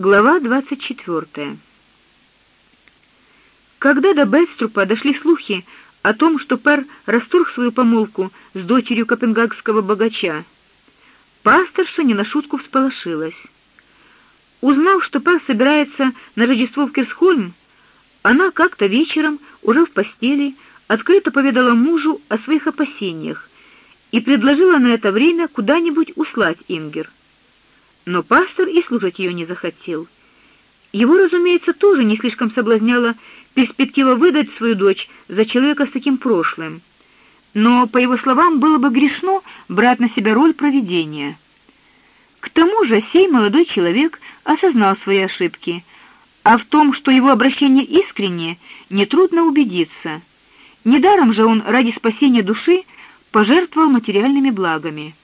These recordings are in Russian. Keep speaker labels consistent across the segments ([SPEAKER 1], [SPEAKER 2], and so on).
[SPEAKER 1] Глава 24. Когда до Беструпа дошли слухи о том, что Пер расторг свою помолвку с дочерью копенгагского богача, пасторша не на шутку всполошилась. Узнав, что Пер собирается на Рождество в Кирсхольм, она как-то вечером, уже в постели, открыто поведала мужу о своих опасениях и предложила на это время куда-нибудь услать Ингер но пастор и слушать ее не захотел. Его, разумеется, тоже не слишком соблазняла перспектива выдать свою дочь за человека с таким прошлым. Но, по его словам, было бы грешно брать на себя роль провидения. К тому же, сей молодой человек осознал свои ошибки, а в том, что его обращение искреннее, нетрудно убедиться. Недаром же он ради спасения души пожертвовал материальными благами.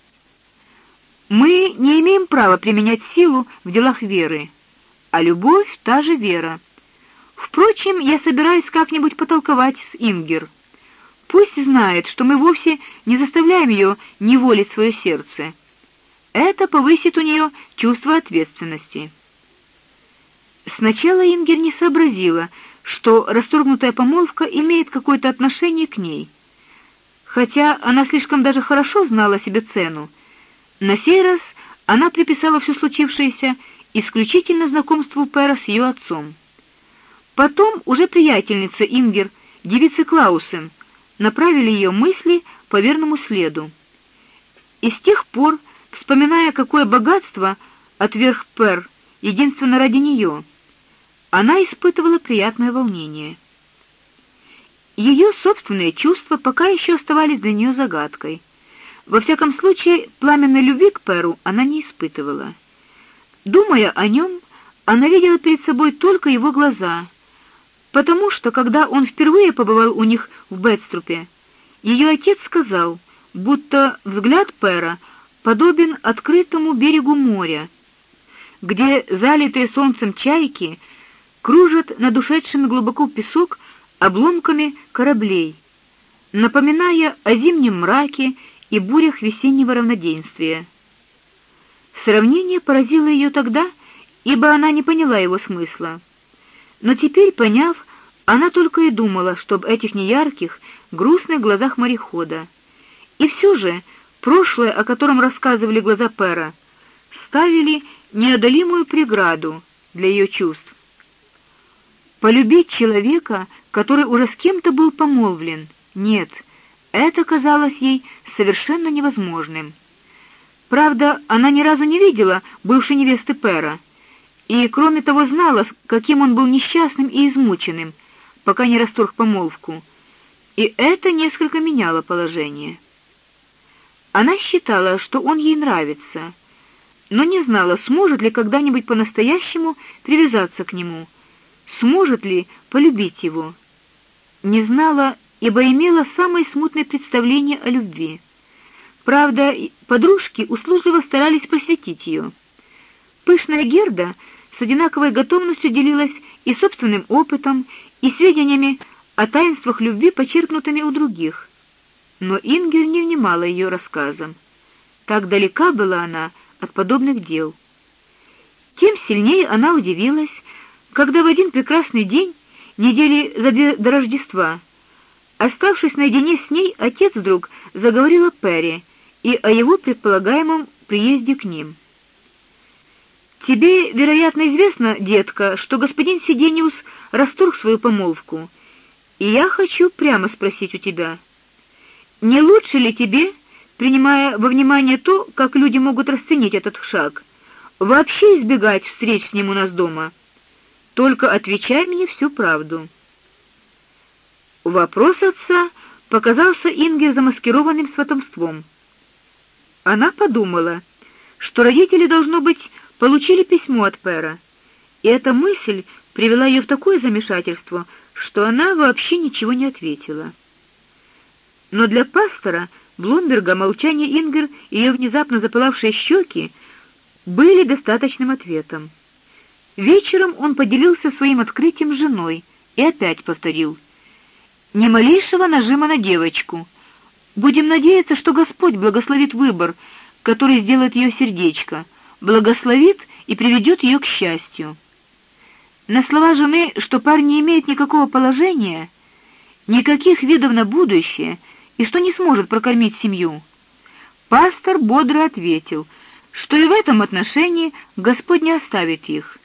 [SPEAKER 1] Мы не имеем права применять силу в делах веры, а любовь та же вера. Впрочем, я собираюсь как-нибудь потолковать с Ингер. Пусть знает, что мы вовсе не заставляем ее неволить свое сердце. Это повысит у нее чувство ответственности. Сначала Ингер не сообразила, что расторгнутая помолвка имеет какое-то отношение к ней. Хотя она слишком даже хорошо знала себе цену, на сей раз она приписала все случившееся исключительно знакомству Пера с ее отцом. Потом уже приятельница Ингер, девица Клаусен, направили ее мысли по верному следу. И с тех пор, вспоминая, какое богатство отверг Пер, единственно ради нее, она испытывала приятное волнение. Ее собственные чувства пока еще оставались для нее загадкой. Во всяком случае, пламенной любви к Перу она не испытывала. Думая о нем, она видела перед собой только его глаза, потому что когда он впервые побывал у них в Бетструпе, ее отец сказал, будто взгляд Пера подобен открытому берегу моря, где залитые солнцем чайки кружат над ушедшими глубоко в песок обломками кораблей, напоминая о зимнем мраке и бурях весеннего равноденствия. Сравнение поразило ее тогда, ибо она не поняла его смысла. Но теперь, поняв, она только и думала, что об этих неярких, грустных глазах морехода. И все же прошлое, о котором рассказывали глаза Пера, ставили неодолимую преграду для ее чувств. Полюбить человека, который уже с кем-то был помолвлен, нет, это казалось ей совершенно невозможным. Правда, она ни разу не видела бывшей невесты Пера, и кроме того знала, каким он был несчастным и измученным, пока не расторг помолвку. И это несколько меняло положение. Она считала, что он ей нравится, но не знала, сможет ли когда-нибудь по-настоящему привязаться к нему, сможет ли полюбить его. Не знала, ибо имела самое смутное представление о любви. Правда, подружки услужливо старались просветить ее. Пышная Герда с одинаковой готовностью делилась и собственным опытом, и сведениями о таинствах любви, почерпнутыми у других. Но Ингер не внимала ее рассказам. Так далека была она от подобных дел. Тем сильнее она удивилась, когда в один прекрасный день, недели за до Рождества, Оставшись наедине с ней, отец вдруг заговорил о Перри и о его предполагаемом приезде к ним. Тебе, вероятно, известно, детка, что господин Сидениус расторг свою помолвку. И я хочу прямо спросить у тебя: не лучше ли тебе, принимая во внимание то, как люди могут расценить этот шаг, вообще избегать встреч с ним у нас дома? Только отвечай мне всю правду. Вопрос отца показался Инге замаскированным сватовством. Она подумала, что родители должно быть получили письмо от Пера, и эта мысль привела ее в такое замешательство, что она вообще ничего не ответила. Но для пастора Блумберга молчание Ингер и ее внезапно запылавшие щеки были достаточным ответом. Вечером он поделился своим открытием с женой и опять повторил: ни малейшего нажима на девочку. Будем надеяться, что Господь благословит выбор, который сделает ее сердечко, благословит и приведет ее к счастью. На слова жены, что парень не имеет никакого положения, никаких видов на будущее и что не сможет прокормить семью, пастор бодро ответил, что и в этом отношении Господь не оставит их.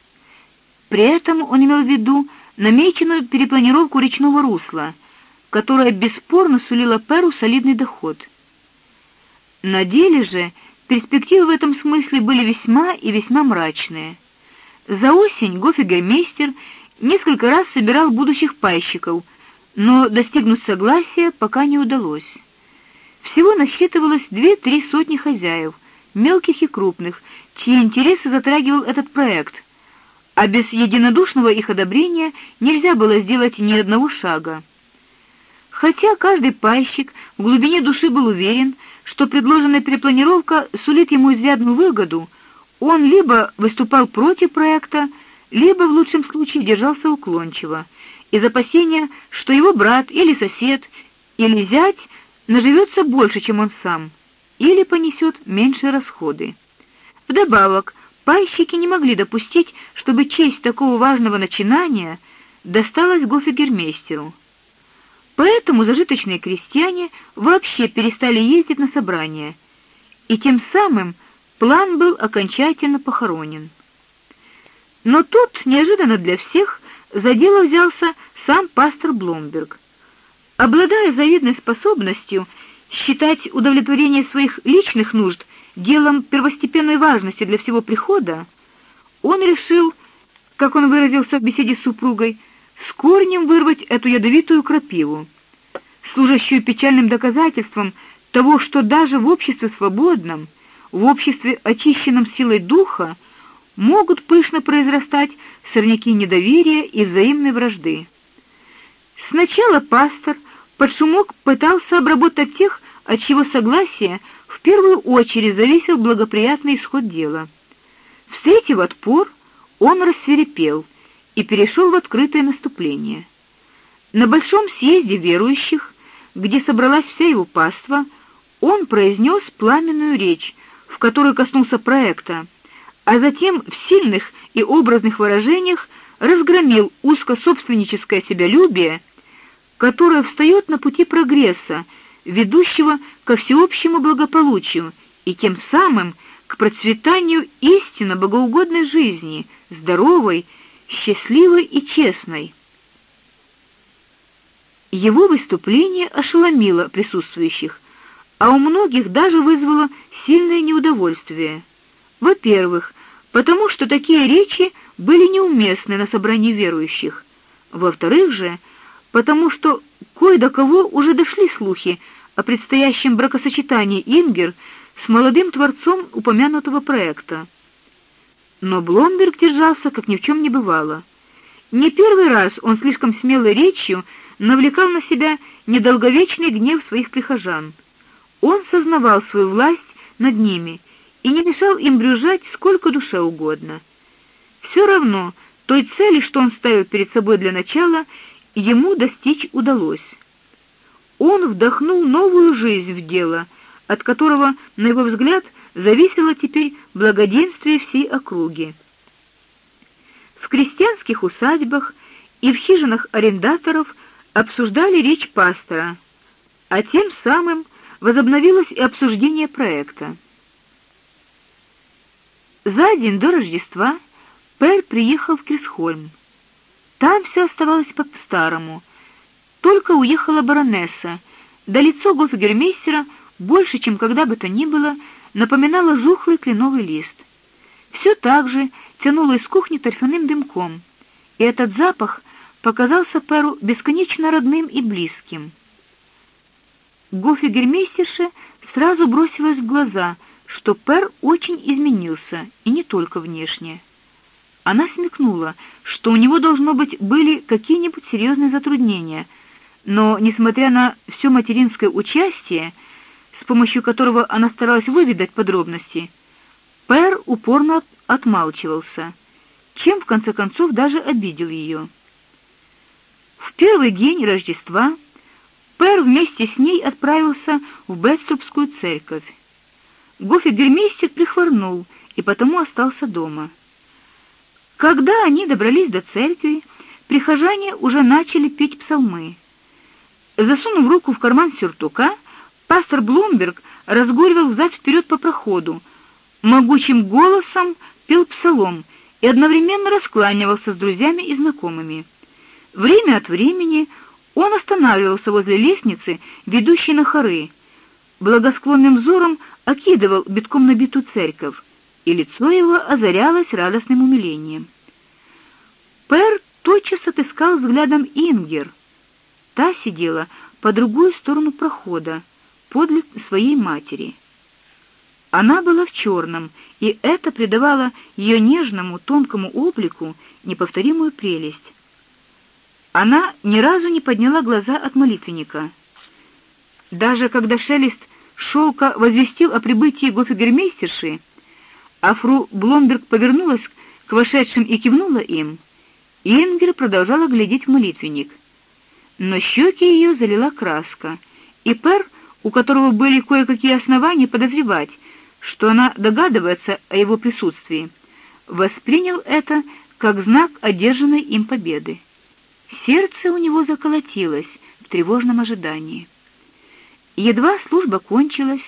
[SPEAKER 1] При этом он имел в виду намеченную перепланировку речного русла, которая бесспорно сулила Перу солидный доход. На деле же перспективы в этом смысле были весьма и весьма мрачные. За осень Гофигермейстер несколько раз собирал будущих пайщиков, но достигнуть согласия пока не удалось. Всего насчитывалось две-три сотни хозяев, мелких и крупных, чьи интересы затрагивал этот проект. А без единодушного их одобрения нельзя было сделать ни одного шага. Хотя каждый пайщик в глубине души был уверен, что предложенная перепланировка сулит ему изрядную выгоду, он либо выступал против проекта, либо в лучшем случае держался уклончиво, из опасения, что его брат или сосед или зять наживется больше, чем он сам, или понесет меньшие расходы. Вдобавок, пайщики не могли допустить, чтобы честь такого важного начинания досталась гофигермейстеру. Поэтому зажиточные крестьяне вообще перестали ездить на собрания, и тем самым план был окончательно похоронен. Но тут неожиданно для всех за дело взялся сам пастор Бломберг. Обладая завидной способностью считать удовлетворение своих личных нужд делом первостепенной важности для всего прихода, он решил, как он выразился в беседе с супругой, с корнем вырвать эту ядовитую крапиву, служащую печальным доказательством того, что даже в обществе свободном, в обществе очищенном силой духа могут пышно произрастать сорняки недоверия и взаимной вражды. Сначала пастор под шумок пытался обработать тех, от чьего согласия в первую очередь зависел благоприятный исход дела. Встретив отпор, он рассверепел и перешел в открытое наступление. На большом съезде верующих, где собралась вся его паства, он произнес пламенную речь, в которой коснулся проекта, а затем в сильных и образных выражениях разгромил узкособственническое себялюбие, которое встает на пути прогресса, ведущего ко всеобщему благополучию и тем самым к процветанию истинно богоугодной жизни, здоровой, счастливой и честной. Его выступление ошеломило присутствующих, а у многих даже вызвало сильное неудовольствие. Во-первых, потому что такие речи были неуместны на собрании верующих. Во-вторых же, потому что кое до кого уже дошли слухи о предстоящем бракосочетании Ингер с молодым творцом упомянутого проекта. Но Бломберг держался, как ни в чем не бывало. Не первый раз он слишком смелой речью навлекал на себя недолговечный гнев своих прихожан. Он сознавал свою власть над ними и не мешал им брюзжать сколько душе угодно. Все равно той цели, что он ставил перед собой для начала, ему достичь удалось. Он вдохнул новую жизнь в дело, от которого, на его взгляд, зависело теперь благоденствие всей округи. В крестьянских усадьбах и в хижинах арендаторов обсуждали речь пастора, а тем самым возобновилось и обсуждение проекта. За день до Рождества Пер приехал в Крисхольм. Там все оставалось по-старому. Только уехала баронесса, да лицо гофгермейстера больше, чем когда бы то ни было, напоминало жухлый кленовый лист. Все так же тянуло из кухни торфяным дымком, и этот запах показался Перу бесконечно родным и близким. Гофигермейстерше сразу бросилось в глаза, что Пер очень изменился, и не только внешне. Она смекнула, что у него должно быть были какие-нибудь серьезные затруднения, но несмотря на все материнское участие, с помощью которого она старалась выведать подробности, Пер упорно отмалчивался, чем в конце концов даже обидел ее. В первый день Рождества Пер вместе с ней отправился в Бетструбскую церковь. Гофигермейстер прихворнул и потому остался дома. Когда они добрались до церкви, прихожане уже начали петь псалмы. Засунув руку в карман сюртука, пастор Блумберг разгуливал взад вперед по проходу, могучим голосом пел псалом и одновременно раскланивался с друзьями и знакомыми. Время от времени он останавливался возле лестницы, ведущей на хоры. Благосклонным взором окидывал битком набитую церковь, и лицо его озарялось радостным умилением. Пер тотчас отыскал взглядом Ингер. Та сидела по другую сторону прохода, подле своей матери. Она была в черном, и это придавало ее нежному, тонкому облику неповторимую прелесть. Она ни разу не подняла глаза от молитвенника. Даже когда шелест шелка возвестил о прибытии гофигермейстерши, а фру Бломберг повернулась к вошедшим и кивнула им, Ингер продолжала глядеть в молитвенник. Но щеки ее залила краска, и Пер, у которого были кое-какие основания подозревать, что она догадывается о его присутствии, воспринял это как знак одержанной им победы. Сердце у него заколотилось в тревожном ожидании. Едва служба кончилась,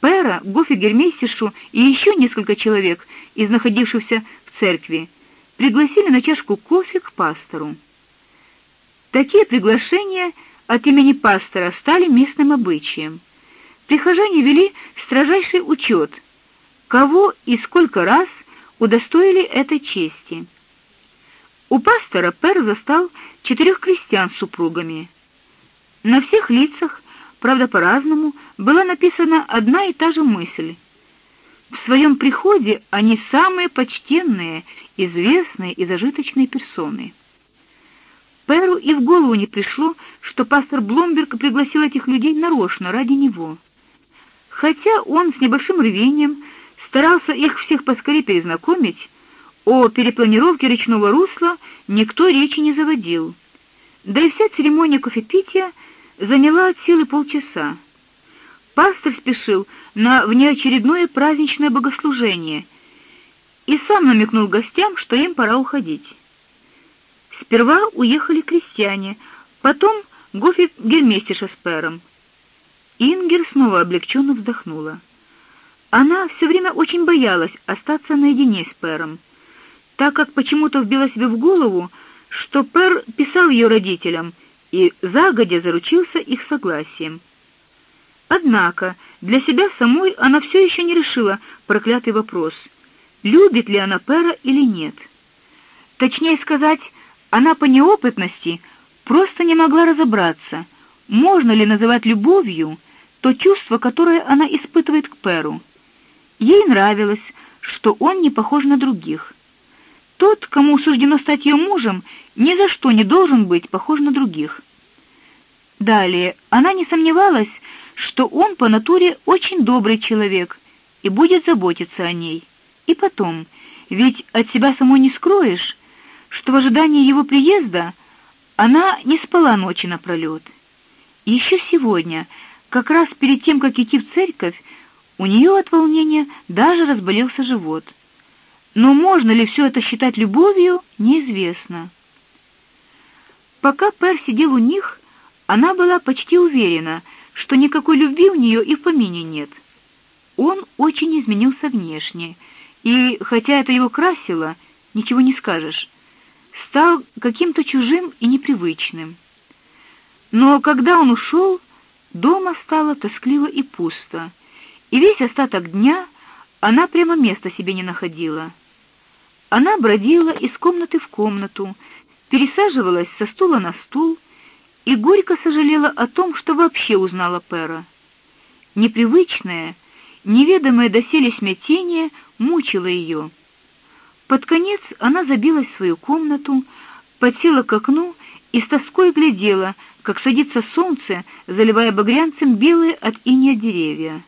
[SPEAKER 1] Пера, гофигермейстершу и еще несколько человек из находившихся в церкви пригласили на чашку кофе к пастору. Такие приглашения от имени пастора стали местным обычаем. Прихожане вели строжайший учет, кого и сколько раз удостоили этой чести. У пастора Пер застал четырех крестьян с супругами. На всех лицах правда по-разному, была написана одна и та же мысль. В своем приходе они самые почтенные, известные и зажиточные персоны. Перу и в голову не пришло, что пастор Бломберг пригласил этих людей нарочно ради него. Хотя он с небольшим рвением старался их всех поскорее перезнакомить, о перепланировке речного русла никто речи не заводил. Да и вся церемония кофепития заняла от силы полчаса. Пастор спешил на внеочередное праздничное богослужение и сам намекнул гостям, что им пора уходить. Сперва уехали крестьяне, потом Гофи гельмейстерша с Пером. Ингер снова облегченно вздохнула. Она все время очень боялась остаться наедине с Пером, так как почему-то вбила себе в голову, что Пер писал ее родителям и загодя заручился их согласием. Однако для себя самой она все еще не решила проклятый вопрос: любит ли она Пера или нет. Точнее сказать, она по неопытности просто не могла разобраться, можно ли называть любовью то чувство, которое она испытывает к Перу. Ей нравилось, что он не похож на других. Тот, кому суждено стать ее мужем, ни за что не должен быть похож на других. Далее, она не сомневалась, что он по натуре очень добрый человек и будет заботиться о ней. И потом, ведь от себя самой не скроешь, что в ожидании его приезда она не спала ночи напролет. И еще сегодня, как раз перед тем, как идти в церковь, у нее от волнения даже разболелся живот. Но можно ли все это считать любовью, неизвестно. Пока Пер сидел у них, она была почти уверена, что никакой любви у нее и в помине нет. Он очень изменился внешне, и хотя это его красило, ничего не скажешь, стал каким-то чужим и непривычным. Но когда он ушел, дома стало тоскливо и пусто, и весь остаток дня она прямо места себе не находила. Она бродила из комнаты в комнату, пересаживалась со стула на стул и горько сожалела о том, что вообще узнала Пера. Непривычное, неведомое доселе смятение мучило ее. Под конец она забилась в свою комнату, подсела к окну и с тоской глядела, как садится солнце, заливая багрянцем белые от инея деревья.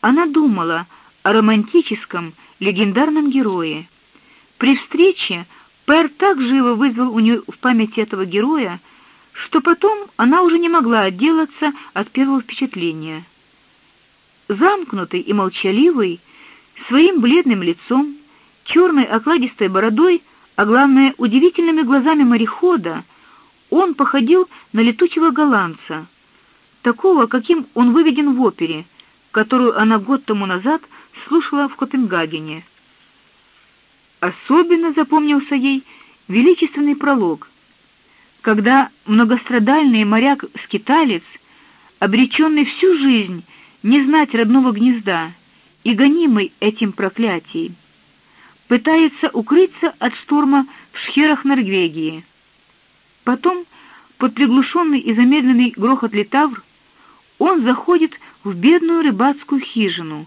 [SPEAKER 1] Она думала о романтическом, легендарном герое. При встрече Пэр так живо вызвал у нее в памяти этого героя, что потом она уже не могла отделаться от первого впечатления. Замкнутый и молчаливый, своим бледным лицом черной окладистой бородой, а главное, удивительными глазами морехода, он походил на летучего голландца, такого, каким он выведен в опере, которую она год тому назад слушала в Копенгагене. Особенно запомнился ей величественный пролог, когда многострадальный моряк-скиталец, обреченный всю жизнь не знать родного гнезда и гонимый этим проклятием, пытается укрыться от шторма в шхерах Норвегии. Потом, под приглушенный и замедленный грохот литавр, он заходит в бедную рыбацкую хижину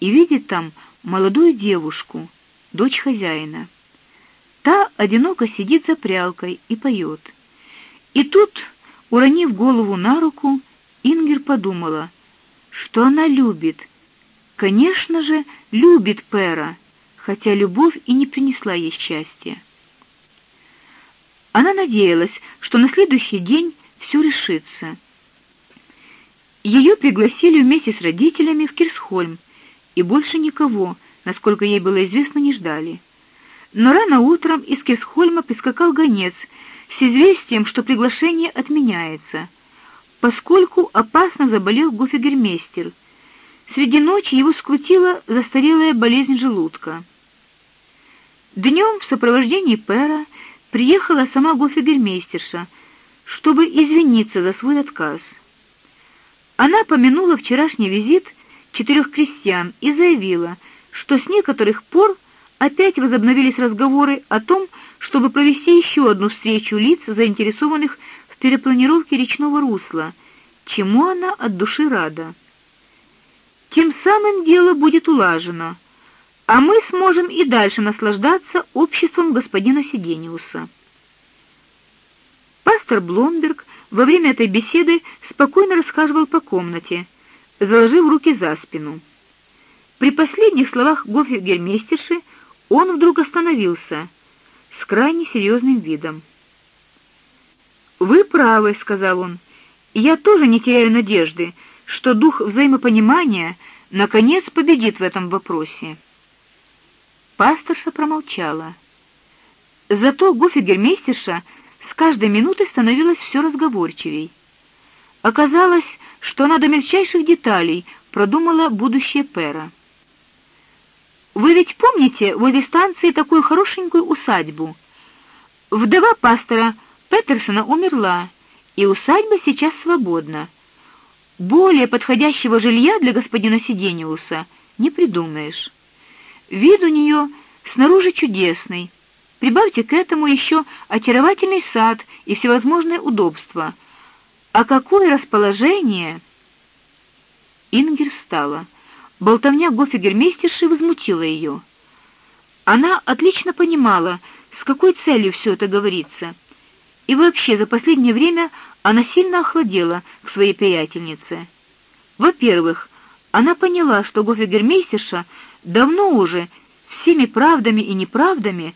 [SPEAKER 1] и видит там молодую девушку, дочь хозяина. Та одиноко сидит за прялкой и поет. И тут, уронив голову на руку, Ингер подумала, что она любит. Конечно же, любит Пера, хотя любовь и не принесла ей счастья. Она надеялась, что на следующий день все решится. Ее пригласили вместе с родителями в Кирсхольм, и больше никого, насколько ей было известно, не ждали. Но рано утром из Кирсхольма прискакал гонец с известием, что приглашение отменяется, поскольку опасно заболел гофигермейстер. Среди ночи его скрутила застарелая болезнь желудка. Днем в сопровождении Пера приехала сама гофигермейстерша, чтобы извиниться за свой отказ. Она помянула вчерашний визит четырех крестьян и заявила, что с некоторых пор опять возобновились разговоры о том, чтобы провести еще одну встречу лиц, заинтересованных в перепланировке речного русла, чему она от души рада. Тем самым дело будет улажено, а мы сможем и дальше наслаждаться обществом господина Сидениуса. Пастор Бломберг во время этой беседы спокойно расхаживал по комнате, заложив руки за спину. При последних словах гофгермейстерши он вдруг остановился с крайне серьезным видом. Вы правы, сказал он. Я тоже не теряю надежды, что дух взаимопонимания наконец победит в этом вопросе. Пасторша промолчала. Зато гофигермейстерша с каждой минутой становилась все разговорчивей. Оказалось, что она до мельчайших деталей продумала будущее Пера. Вы ведь помните возле станции такую хорошенькую усадьбу? Вдова пастора Петерсона умерла, и усадьба сейчас свободна. Более подходящего жилья для господина Сидениуса не придумаешь. Вид у нее снаружи чудесный. Прибавьте к этому еще очаровательный сад и всевозможные удобства. А какое расположение! Ингер встала. Болтовня гофигермейстерши возмутила ее. Она отлично понимала, с какой целью все это говорится. И вообще, за последнее время она сильно охладела к своей приятельнице. Во-первых, она поняла, что гофигермейстерша давно уже всеми правдами и неправдами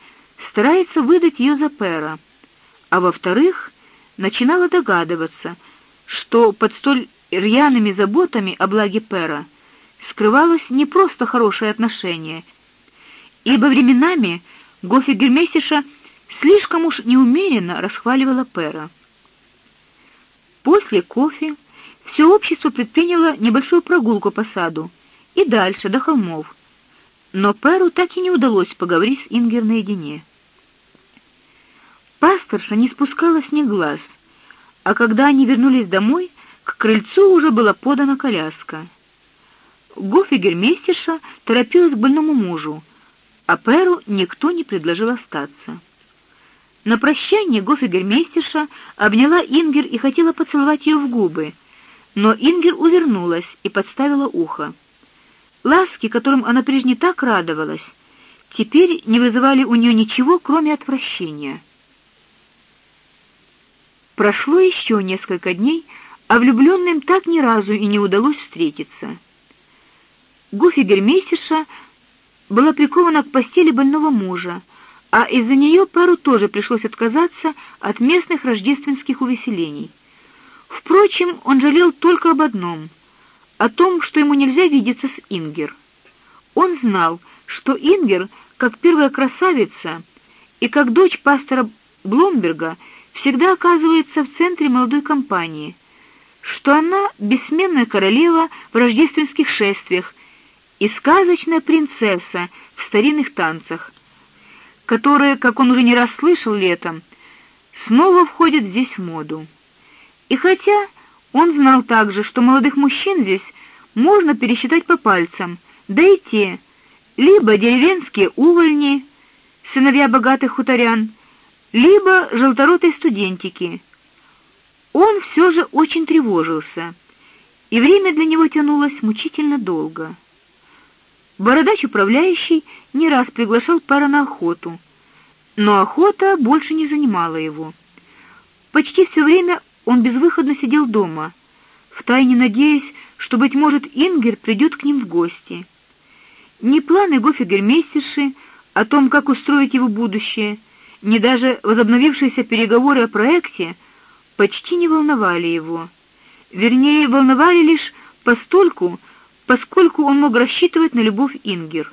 [SPEAKER 1] старается выдать ее за Пера. А во-вторых, начинала догадываться, что под столь рьяными заботами о благе Пера скрывалось не просто хорошее отношение, ибо временами Гофи Гермесиша слишком уж неумеренно расхваливала Пера. После кофе все общество предприняло небольшую прогулку по саду и дальше до холмов. Но Перу так и не удалось поговорить с Ингер наедине. Пасторша не спускала с них глаз, а когда они вернулись домой, к крыльцу уже была подана коляска. Гофигермейстерша торопилась к больному мужу, а Перу никто не предложил остаться. На прощание гофигермейстерша обняла Ингер и хотела поцеловать ее в губы, но Ингер увернулась и подставила ухо. Ласки, которым она прежде так радовалась, теперь не вызывали у нее ничего, кроме отвращения. Прошло еще несколько дней, а влюбленным так ни разу и не удалось встретиться. Гуфи Гермейстерша была прикована к постели больного мужа, а из-за нее пару тоже пришлось отказаться от местных рождественских увеселений. Впрочем, он жалел только об одном о том, что ему нельзя видеться с Ингер. Он знал, что Ингер как первая красавица и как дочь пастора Бломберга всегда оказывается в центре молодой компании, что она бессменная королева в рождественских шествиях и сказочная принцесса в старинных танцах, которые, как он уже не раз слышал летом, снова входят здесь в моду. И хотя он знал также, что молодых мужчин здесь можно пересчитать по пальцам, да и те либо деревенские увольни, сыновья богатых хуторян, либо желторотые студентики. Он все же очень тревожился, и время для него тянулось мучительно долго. Бородач управляющий не раз приглашал пара на охоту, но охота больше не занимала его. Почти все время он безвыходно сидел дома, втайне надеясь, что быть может Ингер придет к ним в гости. Ни планы гофигермейстерши о том, как устроить его будущее, ни даже возобновившиеся переговоры о проекте почти не волновали его. Вернее, волновали лишь постольку, поскольку он мог рассчитывать на любовь Ингер.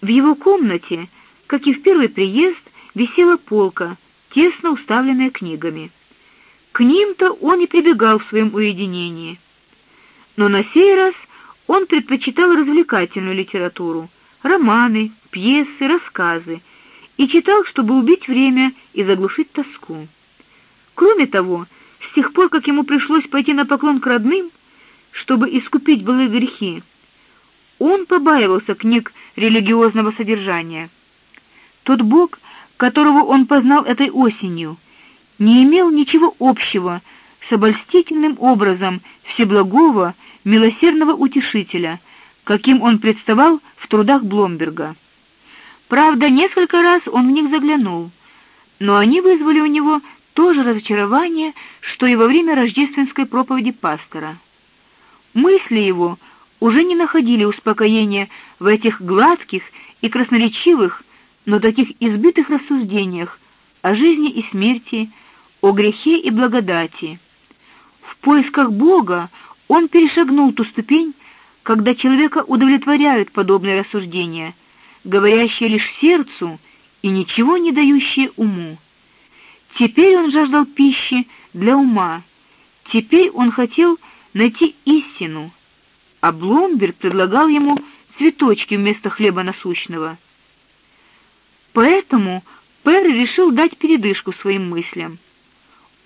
[SPEAKER 1] В его комнате, как и в первый приезд, висела полка, тесно уставленная книгами. К ним-то он и прибегал в своем уединении. Но на сей раз он предпочитал развлекательную литературу, романы, пьесы, рассказы, и читал, чтобы убить время и заглушить тоску. Кроме того, с тех пор, как ему пришлось пойти на поклон к родным, чтобы искупить былые грехи, он побаивался книг религиозного содержания. Тот Бог, которого он познал этой осенью, не имел ничего общего с обольстительным образом всеблагого, милосердного утешителя, каким он представал в трудах Бломберга. Правда, несколько раз он в них заглянул, но они вызвали у него то же разочарование, что и во время рождественской проповеди пастора. Мысли его уже не находили успокоения в этих гладких и красноречивых, но таких избитых рассуждениях о жизни и смерти, о грехе и благодати. В поисках Бога он перешагнул ту ступень, когда человека удовлетворяют подобные рассуждения, говорящие лишь сердцу и ничего не дающие уму. Теперь он жаждал пищи для ума. Теперь он хотел найти истину. А Бломберг предлагал ему цветочки вместо хлеба насущного. Поэтому Пер решил дать передышку своим мыслям.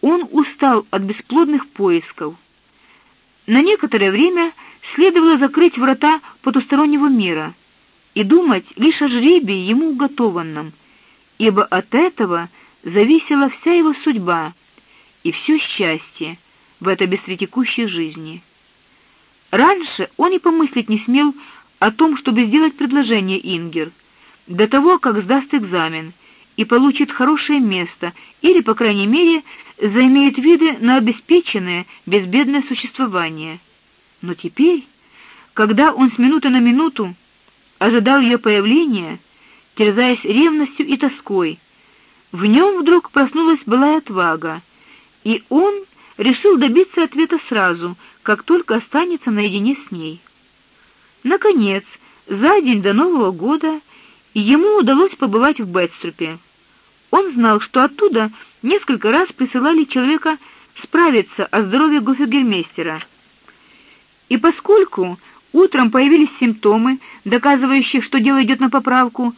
[SPEAKER 1] Он устал от бесплодных поисков. На некоторое время следовало закрыть врата потустороннего мира и думать лишь о жребии ему уготованном, ибо от этого зависела вся его судьба и все счастье в этой быстротекущей жизни. Раньше он и помыслить не смел о том, чтобы сделать предложение Ингер до того, как сдаст экзамен и получит хорошее место или, по крайней мере, заимеет виды на обеспеченное безбедное существование. Но теперь, когда он с минуты на минуту ожидал ее появления, терзаясь ревностью и тоской, в нем вдруг проснулась былая отвага, и он решил добиться ответа сразу, как только останется наедине с ней. Наконец, за день до Нового года ему удалось побывать в Бетструпе. Он знал, что оттуда несколько раз присылали человека справиться о здоровье гофгермейстера. И поскольку утром появились симптомы, доказывающие, что дело идет на поправку,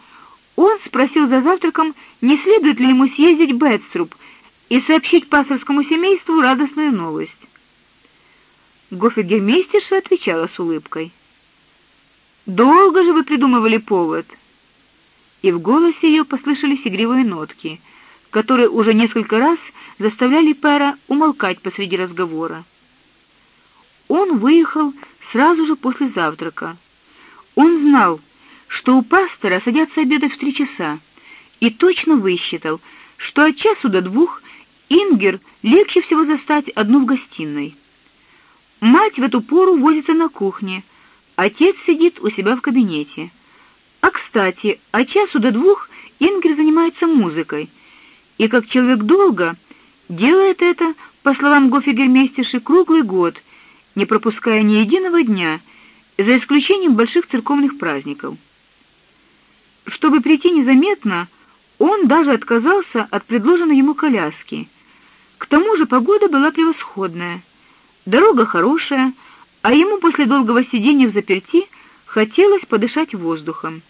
[SPEAKER 1] он спросил за завтраком, не следует ли ему съездить в Бетструб и сообщить пасторскому семейству радостную новость. Гофгермейстерша отвечала с улыбкой: "Долго же вы придумывали повод?" И в голосе ее послышались игривые нотки, которые уже несколько раз заставляли Пэра умолкать посреди разговора. Он выехал сразу же после завтрака. Он знал, что у пастора садятся обедать в три часа, и точно высчитал, что от часу до двух Ингер легче всего застать одну в гостиной. Мать в эту пору возится на кухне, отец сидит у себя в кабинете. А, кстати, от часу до двух Ингер занимается музыкой, и как человек долго делает это, по словам гофигермейстерши, круглый год, не пропуская ни единого дня, за исключением больших церковных праздников. чтобы прийти незаметно, он даже отказался от предложенной ему коляски. К тому же погода была превосходная. Дорога хорошая, а ему после долгого сидения в заперти хотелось подышать воздухом.